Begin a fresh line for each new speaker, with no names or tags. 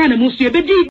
mwana musst du ihr bedienen.